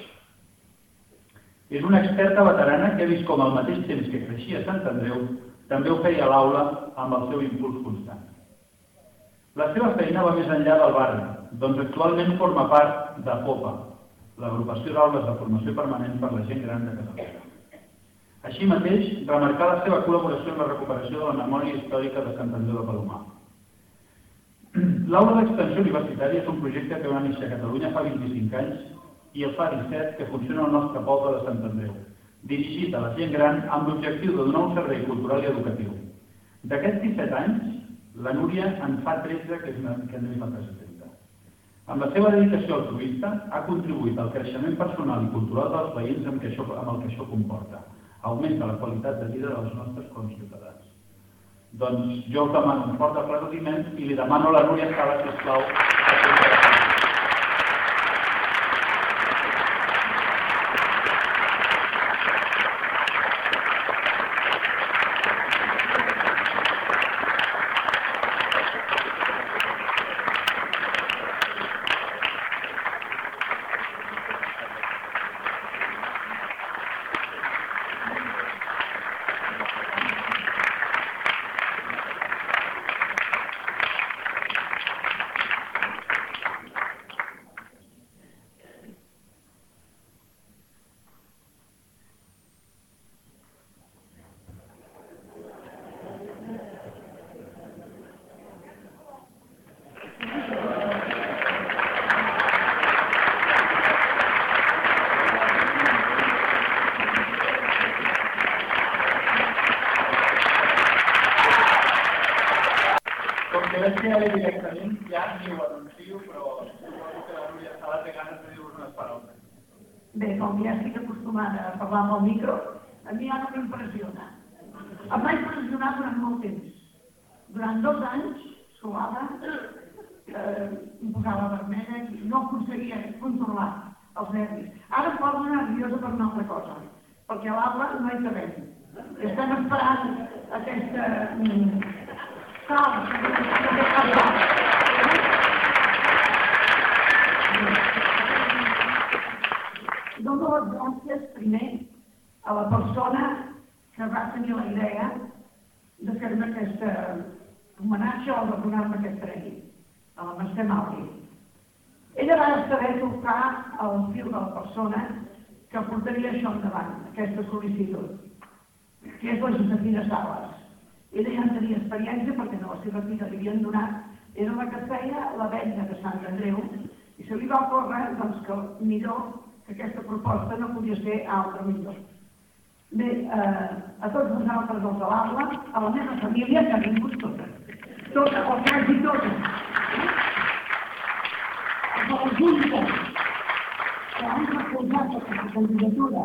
És una experta veterana que ha vist com al mateix temps que creixia a Sant Andreu també ho feia a l'aula amb el seu impuls constant. La seva feina va més enllà del barri, doncs actualment forma part de FOPA, l'agrupació d'aules de formació permanent per la gent gran de Catalunya. Així mateix, remarcar la seva col·laboració en la recuperació de la memòria històrica de Sant Andreu de Palomar. L'aula d'extensió universitària és un projecte que va néixer a Catalunya fa 25 anys i el fa 17 que funciona al nostre poble de Sant Andreu, dirigit a la gent gran amb l'objectiu de donar un servei cultural i educatiu. D'aquests 17 anys, la Núria en fa 13 que és una, que n'és la presidenta. Amb la seva dedicació altruista ha contribuït al creixement personal i cultural dels veïns amb, que això, amb el que això comporta. Augmenta la qualitat de vida dels nostres conciutadans. Doncs jo us demano un fort aplaudiment i li demano a la Núria Sala, sisplau, que perquè veig que ja ve directament, ja ni ho anuncio, però suposo que la Núria Sala té ganes de dir-vos unes paraules. Bé, com ja estic acostumada a parlar amb el micro, a mi ja no m'impressiona. Em va impressionar durant molt temps. Durant dos anys, suava, eh, em posava vermella i no aconseguia controlar els nervis. Ara em poso nerviosa per una altra cosa, perquè a l'aula no hi cabem. Estem esperant aquesta mm, sala. Dono les gràcies primer a la persona que va tenir la idea de fer-me aquesta homenatge o de donar-me aquest premi, a la Mercè Mauri. Ella va saber tocar el fil de la persona que portaria això endavant, aquesta sol·licitud, que és la Josefina Sales. Ella ja en tenia experiència perquè no la seva filla li havien donat, era la que feia la venda de Andreu i se li va ocórrer doncs, que millor que aquesta proposta no podia ser altra millor. Bé, eh, a tots vosaltres els de l'aula, a la meva família, que ha vingut tota, tota, o quasi tota, a la Junta, que han recolzat aquesta candidatura,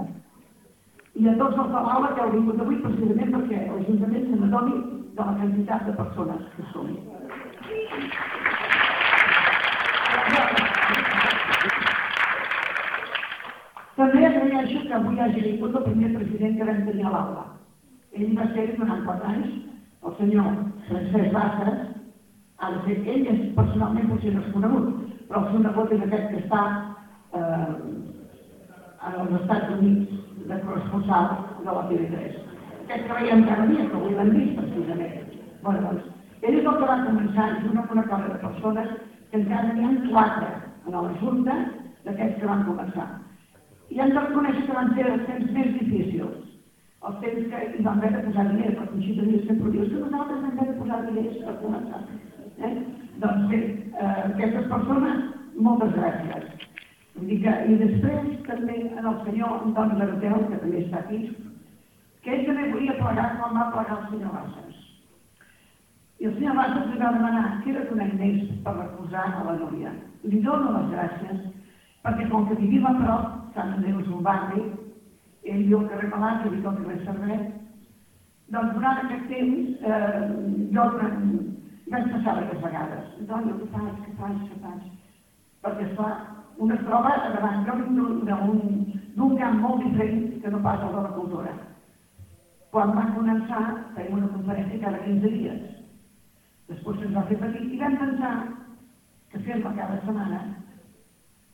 i a tots els de l'aula que heu vingut avui precisament perquè l'Ajuntament se n'adoni de la quantitat de persones que som. També agraeixo que avui hagi vingut el primer president que vam tenir a l'aula. Ell va ser durant quatre anys el senyor Francesc Bassas, ara que ell és personalment potser no és conegut, però el seu nebot és aquest que està eh, als Estats Units de corresponsal de la TV3. Aquest que veiem cada dia, que avui l'hem vist precisament. Bueno, doncs, ell és el que va començar junt amb una cosa de persones que encara n'hi ha quatre en la Junta d'aquests que van començar i hem de reconèixer que van ser els temps més difícils, els temps que hi vam haver de posar diners, perquè així tenia sempre dius que nosaltres hem de posar diners per començar. Eh? Doncs bé, eh, aquestes persones, moltes gràcies. Vull que, I després també en el senyor Antoni Garoteu, que també està aquí, que ell també volia plegar quan va plegar el senyor Bassas. I el senyor Bassas li va demanar que era conec més per recolzar a la Núria. Li dono les gràcies perquè com que vivim a prop, Sant Andreu és un barri, ell viu al carrer Malà, que viu al carrer Cervet, doncs durant aquest temps eh, jo vaig passar aquestes vegades. Dona, què faig, què faig, què faig? Perquè, esclar, una troba davant d'un camp molt diferent que no pas el de la cultura. Quan va començar, fèiem una conferència cada 15 dies. Després se'ns va fer petit i vam pensar que fem-la cada setmana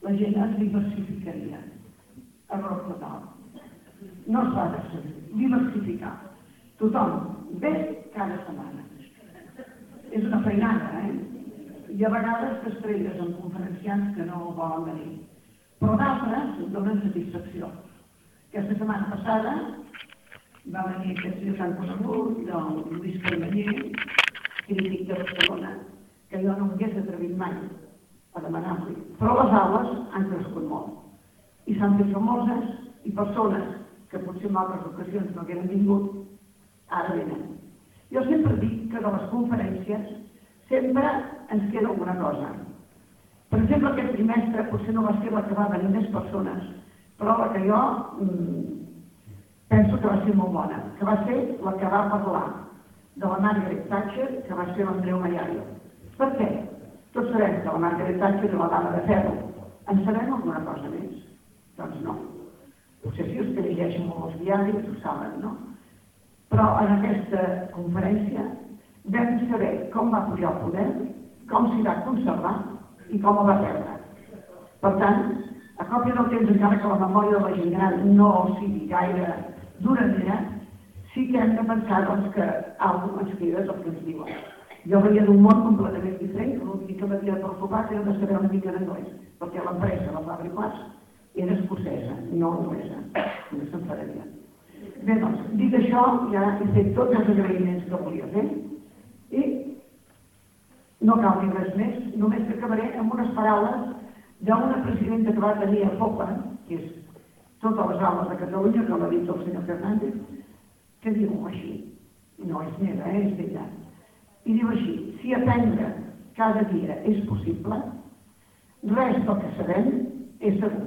la gent es diversificaria. Error total. No es va decidir. Diversificar. Tothom ve cada setmana. És una feinada, eh? I a vegades t'estrelles amb conferenciants que no volen venir. Però d'altres donen satisfacció. Aquesta setmana passada va venir aquest senyor tan conegut, el Lluís Carmenyer, crític de Barcelona, que jo no m'hagués atrevit mai a demanar-li. Però les aules han crescut molt i s'han fet famoses i persones que potser en altres ocasions no hagueren vingut, ara venen. Jo sempre dic que de les conferències sempre ens queda alguna cosa. Per exemple, aquest trimestre potser no va ser la que va venir més persones, però la que jo mm, penso que va ser molt bona, que va ser la que va parlar de la Margaret Thatcher, que va ser l'Andreu Mallario. Per què? Tots sabem que la Margaret Thatcher era la dama de ferro. En sabem alguna cosa més? Doncs no. Potser si els que llegeixen molt els diaris ho saben, no? Però en aquesta conferència vam saber com va pujar el poder, com s'hi va conservar i com el va perdre. Per tant, a còpia del temps, encara que la memòria de la gent gran no sigui gaire duradera, sí que hem de pensar doncs, que alguna ens queda del que ens diuen. Jo venia d'un món completament diferent, l'únic que m'havia preocupat era de saber una mica d'anglès, perquè l'empresa, la Fabricats, era escocesa, no anglesa, (coughs) no s'enfadaria. Bé, doncs, dit això, ja he fet tots els agraïments que volia fer, i no cal dir res més, només que acabaré amb unes paraules d'una presidenta que va tenir a Popa, que és totes les aules de Catalunya, que l'ha dit el senyor Fernández, que diu així, no és meva, eh, és d'ella, I diu així, si aprendre cada dia és possible, res del que sabem és segur.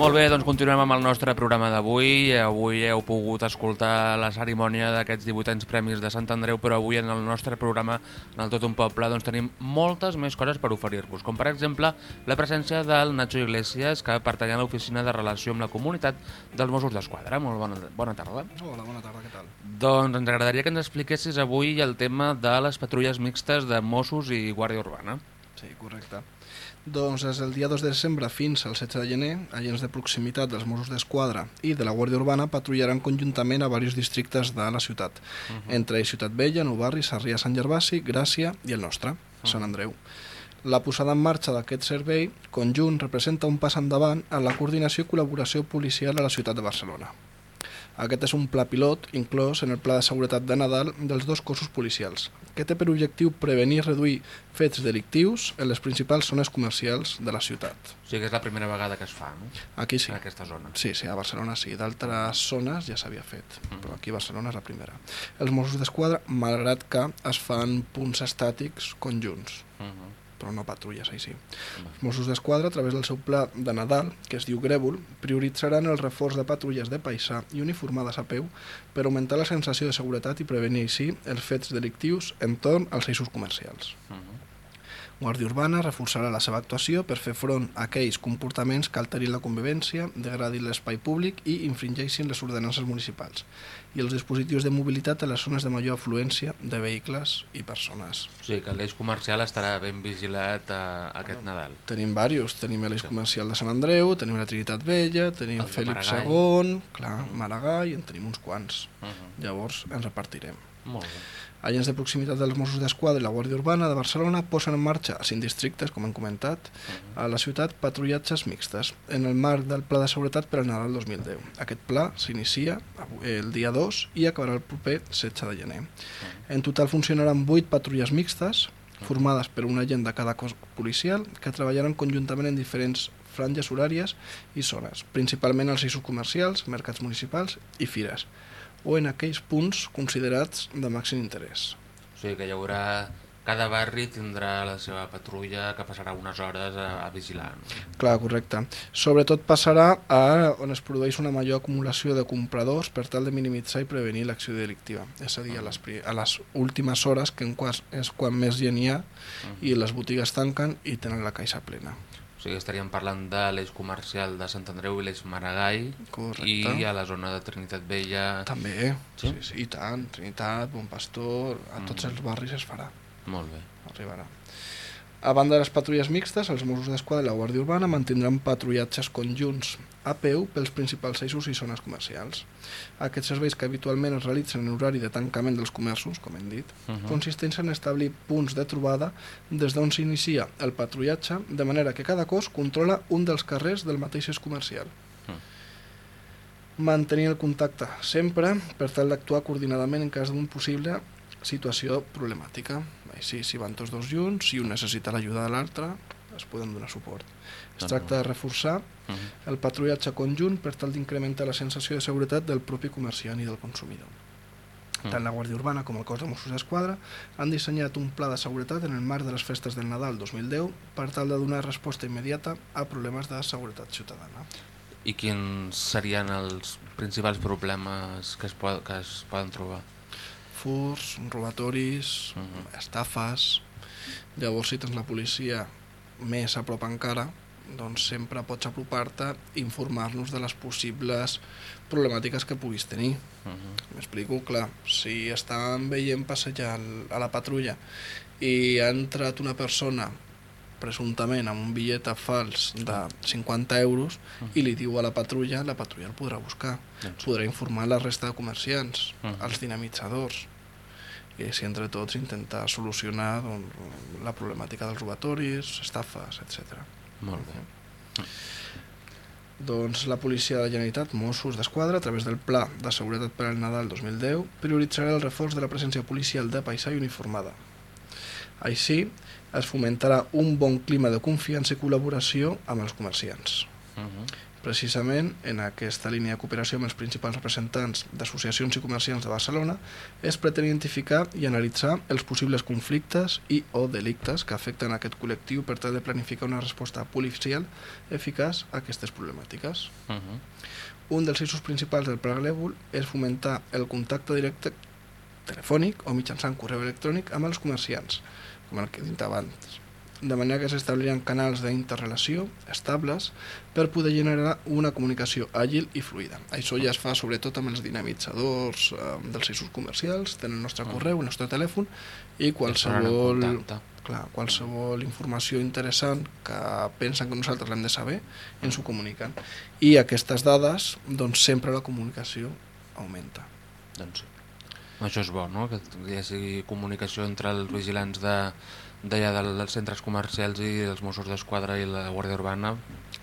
Molt bé, doncs continuem amb el nostre programa d'avui. Avui heu pogut escoltar la cerimònia d'aquests 18anys Premis de Sant Andreu, però avui en el nostre programa, en el Tot un Poble, doncs tenim moltes més coses per oferir-vos, com per exemple la presència del Nacho Iglesias, que pertany a l'Oficina de Relació amb la Comunitat dels Mossos d'Esquadra. Molt bona, bona tarda. Hola, bona tarda, què tal? Doncs ens agradaria que ens expliquessis avui el tema de les patrulles mixtes de Mossos i Guàrdia Urbana. Sí, correcte. Doncs des del dia 2 de desembre fins al 16 de gener, agents de proximitat dels Mossos d'Esquadra i de la Guàrdia Urbana patrullaran conjuntament a diversos districtes de la ciutat, uh -huh. entre ells Ciutat Vella, Nou Barri, Sarrià, Sant Gervasi, Gràcia i el nostre, uh -huh. Sant Andreu. La posada en marxa d'aquest servei conjunt representa un pas endavant en la coordinació i col·laboració policial a la ciutat de Barcelona. Aquest és un pla pilot inclòs en el Pla de Seguretat de Nadal dels dos cossos policials, que té per objectiu prevenir i reduir fets delictius en les principals zones comercials de la ciutat. O sigui que és la primera vegada que es fa, no? Aquí sí. En aquesta zona. Sí, sí, a Barcelona sí. D'altres zones ja s'havia fet, però aquí a Barcelona és la primera. Els Mossos d'Esquadra, malgrat que es fan punts estàtics conjunts, -huh. Però no patrulles, sí. Els Mossos d'Esquadra, a través del seu pla de Nadal, que es diu Grèvol, prioritzaran el reforç de patrulles de paisà i uniformades a peu per augmentar la sensació de seguretat i prevenir així els fets delictius entorn als eixos comercials. Uh -huh. Guàrdia Urbana reforçarà la seva actuació per fer front a aquells comportaments que alterin la convivència, degradin l'espai públic i infringeixin les ordenances municipals i els dispositius de mobilitat a les zones de major afluència de vehicles i persones. O sigui que l'eix comercial estarà ben vigilat a, aquest Nadal. Tenim diversos, tenim l'eix comercial de Sant Andreu, tenim la Trinitat Vella, tenim El Fèlip Maragall. II, clar, Maragall, en tenim uns quants. Uh -huh. Llavors ens repartirem. Molt bé. Agents de proximitat dels Mossos d'Esquadra i la Guàrdia Urbana de Barcelona posen en marxa a cinc districtes, com hem comentat, a la ciutat patrullatges mixtes, en el marc del Pla de Seguretat per al Nadal 2010. Aquest pla s'inicia el dia 2 i acabarà el proper 16 de gener. En total funcionaran 8 patrulles mixtes, formades per un agent de cada cos policial, que treballaran conjuntament en diferents franges horàries i zones, principalment als eixos comercials, mercats municipals i fires, o en aquells punts considerats de màxim interès. O sigui que hi haurà... Cada barri tindrà la seva patrulla que passarà unes hores a, a vigilar. No? Clar, correcte. Sobretot passarà a on es produeix una major acumulació de compradors per tal de minimitzar i prevenir l'acció delictiva. És a dir, a les, a les últimes hores, que en quas, és quan més gent hi ha, i les botigues tanquen i tenen la caixa plena. O sigui, estaríem parlant de l'eix comercial de Sant Andreu i l'eix Maragall Correcte. i a la zona de Trinitat Vella... També, Sí? sí, sí, i tant. Trinitat, Bon Pastor, a tots els barris es farà. Molt bé. Arribarà. A banda de les patrulles mixtes, els Mossos d'Esquadra i la Guàrdia Urbana mantindran patrullatges conjunts a peu pels principals eixos i zones comercials. Aquests serveis que habitualment es realitzen en horari de tancament dels comerços, com hem dit, Uh -huh. consisteixen en establir punts de trobada des d'on s'inicia el patrullatge, de manera que cada cos controla un dels carrers del mateix eix comercial. Mantenir el contacte sempre per tal d'actuar coordinadament en cas d'un possible situació problemàtica. Així, si van tots dos junts, si un necessita l'ajuda de l'altre, es poden donar suport. Es tracta de reforçar -huh. el patrullatge conjunt per tal d'incrementar la sensació de seguretat del propi comerciant i del consumidor. Mm. Tant la Guàrdia Urbana com el cos de Mossos d'Esquadra han dissenyat un pla de seguretat en el marc de les festes del Nadal 2010 per tal de donar resposta immediata a problemes de seguretat ciutadana. I quins serien els principals problemes que es, po que es poden trobar? Furs, robatoris, Uh -huh. estafes... Llavors, si tens la policia més a prop encara, doncs sempre pots apropar-te i informar-nos de les possibles problemàtiques que puguis tenir. Uh -huh. M'explico? Clar, si estàvem veient passejar a la patrulla i ha entrat una persona presumptament amb un bitllet fals de 50 euros i li diu a la patrulla, la patrulla el podrà buscar. Doncs. Podrà informar la resta de comerciants, Mhm. els dinamitzadors, i així entre tots intentar solucionar doncs, la problemàtica dels robatoris, estafes, etc. Molt bé. Doncs la policia de la Generalitat, Mossos d'Esquadra, a través del Pla de Seguretat per al Nadal 2010, prioritzarà el reforç de la presència policial de paisà i uniformada. Així, es fomentarà un bon clima de confiança i col·laboració amb els comerciants. Uh -huh. Precisament, en aquesta línia de cooperació amb els principals representants d'associacions i comerciants de Barcelona, es pretén identificar i analitzar els possibles conflictes i o delictes que afecten aquest col·lectiu per tal de planificar una resposta policial eficaç a aquestes problemàtiques. Uh -huh. Un dels eixos principals del Pla Glèvol és fomentar el contacte directe telefònic o mitjançant correu electrònic amb els comerciants, com el que he dit abans, de manera que s'establiran canals d'interrelació estables per poder generar una comunicació àgil i fluida. Això ja es fa sobretot amb els dinamitzadors eh, dels eixos comercials, tenen el nostre correu, el nostre telèfon i qualsevol, clar, qualsevol informació interessant que pensen que nosaltres l'hem de saber ens ho comuniquen. I aquestes dades, doncs sempre la comunicació augmenta. Doncs sí. Això és bo, no? Que hi hagi comunicació entre els vigilants de, d'allà dels centres comercials i els Mossos d'Esquadra i la Guàrdia Urbana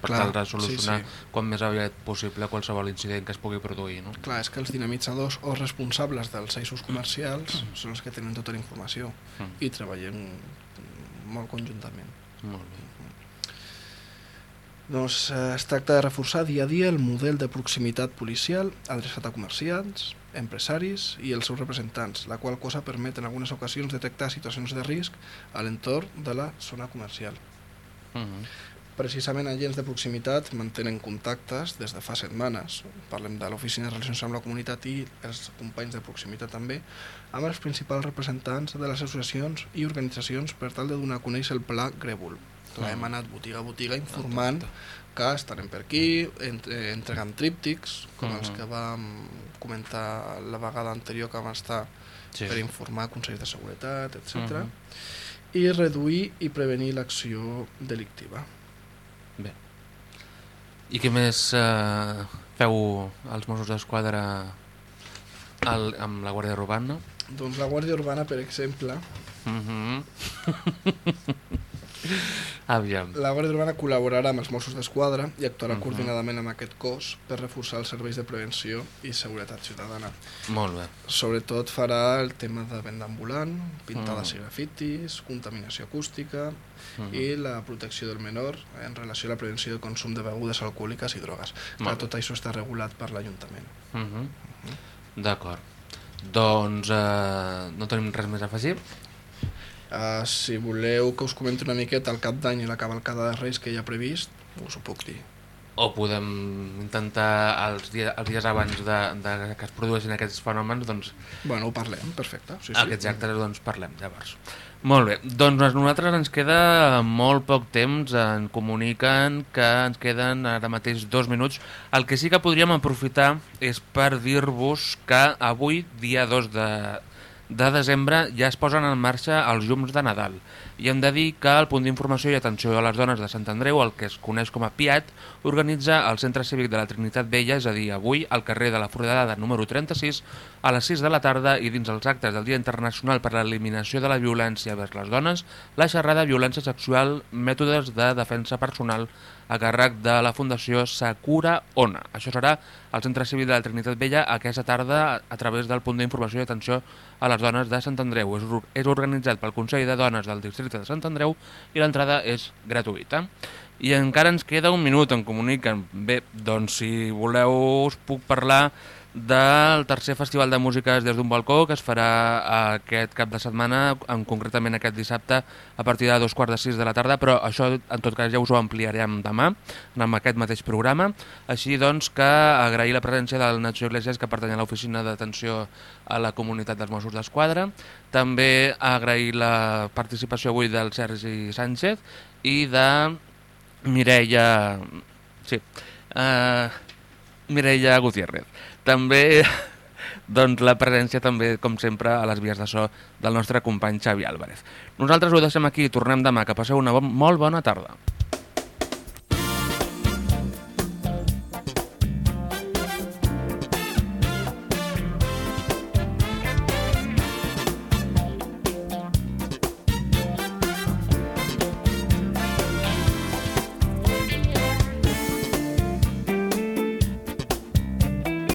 per Clar, tal de solucionar sí, sí. quan més aviat possible qualsevol incident que es pugui produir. No? Clar, és que els dinamitzadors o responsables dels eixos comercials són els que tenen tota la informació Mm. i treballen molt conjuntament. Molt bé. Doncs eh, es tracta de reforçar dia a dia el model de proximitat policial adreçat a comerciants, empresaris i els seus representants, la qual cosa permet en algunes ocasions detectar situacions de risc a l'entorn de la zona comercial. Uh -huh. Precisament agents de proximitat mantenen contactes des de fa setmanes, parlem de l'Oficina de Relacions amb la Comunitat i els companys de proximitat també, amb els principals representants de les associacions i organitzacions per tal de donar a conèixer el pla Grèvol. Clar, hem anat botiga a botiga informant que estarem per aquí, entre, entregant tríptics, com els Mhm. que vam comentar la vegada anterior que vam estar Sí. per informar consells de seguretat, etc. Mhm. i reduir i prevenir l'acció delictiva. Bé. I què més eh, feu als Mossos d'Esquadra al- amb la Guàrdia Urbana? Doncs la Guàrdia Urbana, per exemple, Uh (laughs) -huh. (laughs) Aviam. la Guàrdia Urbana col·laborarà amb els Mossos d'Esquadra i actuarà Mhm. coordinadament amb aquest cos per reforçar els serveis de prevenció i seguretat ciutadana. Molt bé. Sobretot farà el tema de venda ambulant, pintades Mhm. i grafitis, contaminació acústica Mhm. i la protecció del menor en relació a la prevenció del consum de begudes alcohòliques i drogues. Clar, tot això està regulat per l'Ajuntament. Uh -huh. D'acord. Doncs eh, no tenim res més a afegir. Uh, si voleu que us comenti una miqueta el cap d'any i la cavalcada de Reis que hi ha previst, us ho puc dir. O podem intentar els, dia, els dies abans de, de que es produeixin aquests fenòmens, doncs Bueno, ho parlem, perfecte. Sí, sí. aquests actes doncs parlem llavors. Molt bé, doncs a nosaltres ens queda molt poc temps, ens comuniquen que ens queden ara mateix dos minuts. El que sí que podríem aprofitar és per dir-vos que avui, dia 2 de, de desembre, ja es posen en marxa els llums de Nadal. I hem de dir que el punt d'informació i atenció a les dones de Sant Andreu, el que es coneix com a PIAT, organitza el Centre Cívic de la Trinitat Vella, és a dir, avui, al carrer de la Foradada número 36, a les 6 de la tarda i dins els actes del Dia Internacional per a l'Eliminació de la Violència vers les Dones, la xerrada Violència Sexual, Mètodes de Defensa Personal a càrrec de la Fundació Sakura Ona. Això serà al Centre Cívic de la Trinitat Vella aquesta tarda a través del punt d'informació i atenció a les dones de Sant Andreu. És, és organitzat pel Consell de Dones del Districte de Sant Andreu i l'entrada és gratuïta. I encara ens queda un minut, en comuniquen. Bé, doncs si voleu us puc parlar del tercer festival de músiques des d'un balcó que es farà aquest cap de setmana, en concretament aquest dissabte a partir de dos quarts de sis de la tarda, però això en tot cas ja us ho ampliarem demà amb aquest mateix programa. Així doncs que agrair la presència del Nacho Iglesias que pertany a l'oficina d'atenció a la comunitat dels Mossos d'Esquadra, també agrair la participació avui del Sergi Sánchez i de Mireia... Sí, uh, Mireia Gutiérrez. També (laughs) doncs, la presència també, com sempre, a les vies de so del nostre company Xavi Álvarez. Nosaltres ho deixem aquí i tornem demà. Que passeu una bo molt bona tarda.